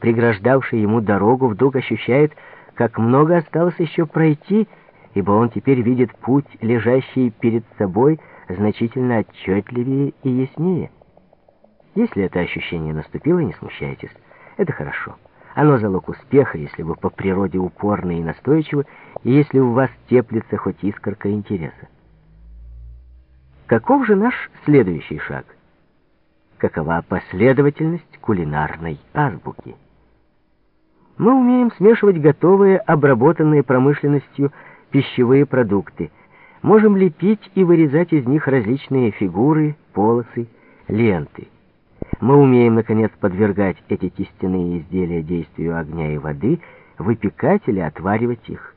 преграждавший ему дорогу, вдруг ощущает, как много осталось еще пройти, ибо он теперь видит путь, лежащий перед собой, значительно отчетливее и яснее. Если это ощущение наступило, не смущайтесь. Это хорошо. Оно залог успеха, если вы по природе упорны и настойчивы, и если у вас теплится хоть искорка интереса. Каков же наш следующий шаг? Какова последовательность кулинарной азбуки? Мы умеем смешивать готовые, обработанные промышленностью пищевые продукты. Можем лепить и вырезать из них различные фигуры, полосы, ленты. Мы умеем, наконец, подвергать эти кистяные изделия действию огня и воды, выпекать или отваривать их.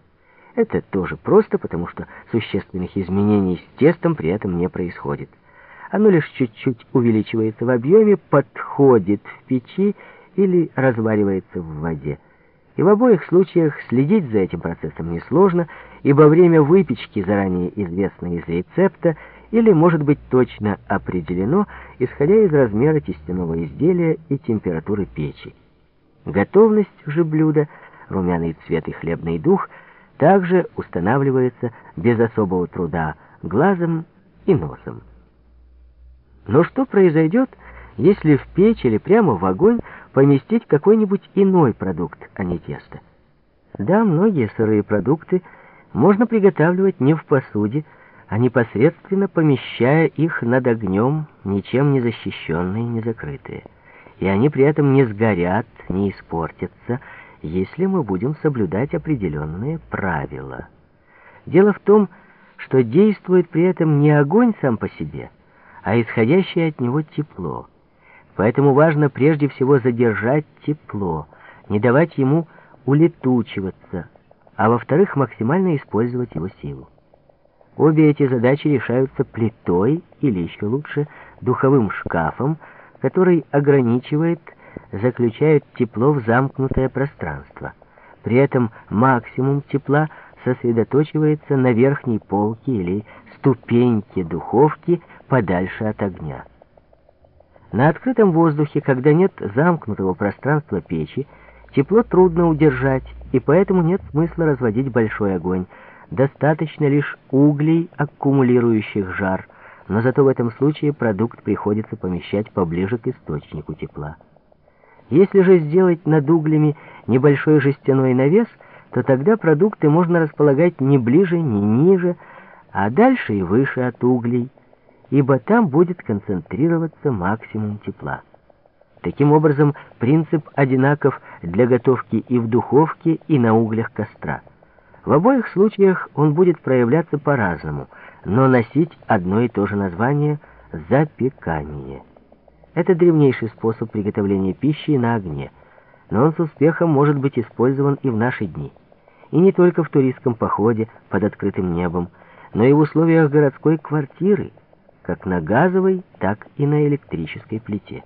Это тоже просто, потому что существенных изменений с тестом при этом не происходит. Оно лишь чуть-чуть увеличивается в объеме, подходит в печи или разваривается в воде. И в обоих случаях следить за этим процессом несложно, ибо время выпечки заранее известно из рецепта или может быть точно определено, исходя из размера тестяного изделия и температуры печи. Готовность же блюда, румяный цвет и хлебный дух также устанавливается без особого труда глазом и носом. Но что произойдет, если в печь или прямо в огонь поместить какой-нибудь иной продукт, а не тесто? Да, многие сырые продукты можно приготавливать не в посуде, а непосредственно помещая их над огнем, ничем не защищенные, не закрытые. И они при этом не сгорят, не испортятся, если мы будем соблюдать определенные правила. Дело в том, что действует при этом не огонь сам по себе, а исходящее от него тепло. Поэтому важно прежде всего задержать тепло, не давать ему улетучиваться, а во-вторых, максимально использовать его силу. Обе эти задачи решаются плитой или еще лучше духовым шкафом, который ограничивает, заключает тепло в замкнутое пространство. При этом максимум тепла сосредоточивается на верхней полке или ступеньке духовки подальше от огня. На открытом воздухе, когда нет замкнутого пространства печи, тепло трудно удержать, и поэтому нет смысла разводить большой огонь, Достаточно лишь углей, аккумулирующих жар, но зато в этом случае продукт приходится помещать поближе к источнику тепла. Если же сделать над углями небольшой жестяной навес, то тогда продукты можно располагать не ближе, не ниже, а дальше и выше от углей, ибо там будет концентрироваться максимум тепла. Таким образом, принцип одинаков для готовки и в духовке, и на углях костра. В обоих случаях он будет проявляться по-разному, но носить одно и то же название – запекание. Это древнейший способ приготовления пищи на огне, но он с успехом может быть использован и в наши дни. И не только в туристском походе под открытым небом, но и в условиях городской квартиры, как на газовой, так и на электрической плите.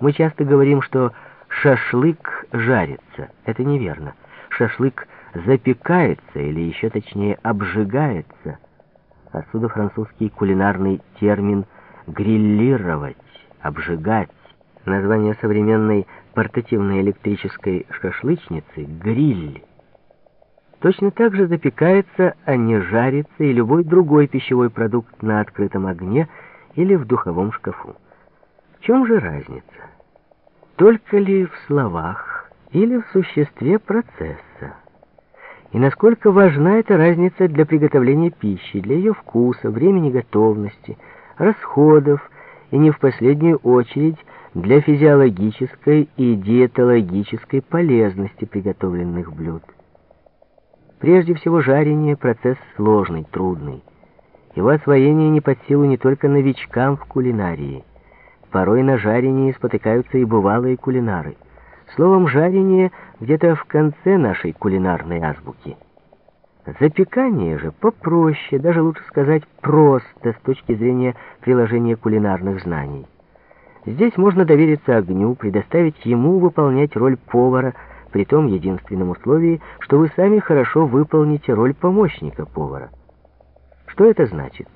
Мы часто говорим, что шашлык жарится. Это неверно. Шашлык запекается, или еще точнее обжигается. Отсюда французский кулинарный термин «гриллировать», «обжигать». Название современной портативной электрической шашлычницы — гриль. Точно так же запекается, а не жарится и любой другой пищевой продукт на открытом огне или в духовом шкафу. В чем же разница? Только ли в словах или в существе процесса? и насколько важна эта разница для приготовления пищи, для ее вкуса, времени готовности, расходов и не в последнюю очередь для физиологической и диетологической полезности приготовленных блюд. Прежде всего, жарение – процесс сложный, трудный. Его освоение не под силу не только новичкам в кулинарии. Порой на жарении спотыкаются и бывалые кулинары. Словом, жарение где-то в конце нашей кулинарной азбуки. Запекание же попроще, даже лучше сказать просто с точки зрения приложения кулинарных знаний. Здесь можно довериться огню, предоставить ему выполнять роль повара, при том единственном условии, что вы сами хорошо выполните роль помощника повара. Что это значит?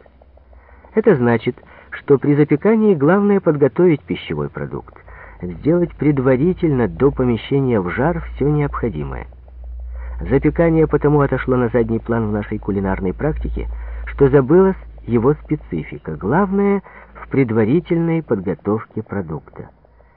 Это значит, что при запекании главное подготовить пищевой продукт, сделать предварительно до помещения в жар все необходимое. Запекание потому отошло на задний план в нашей кулинарной практике, что забылась его специфика. Главное в предварительной подготовке продукта.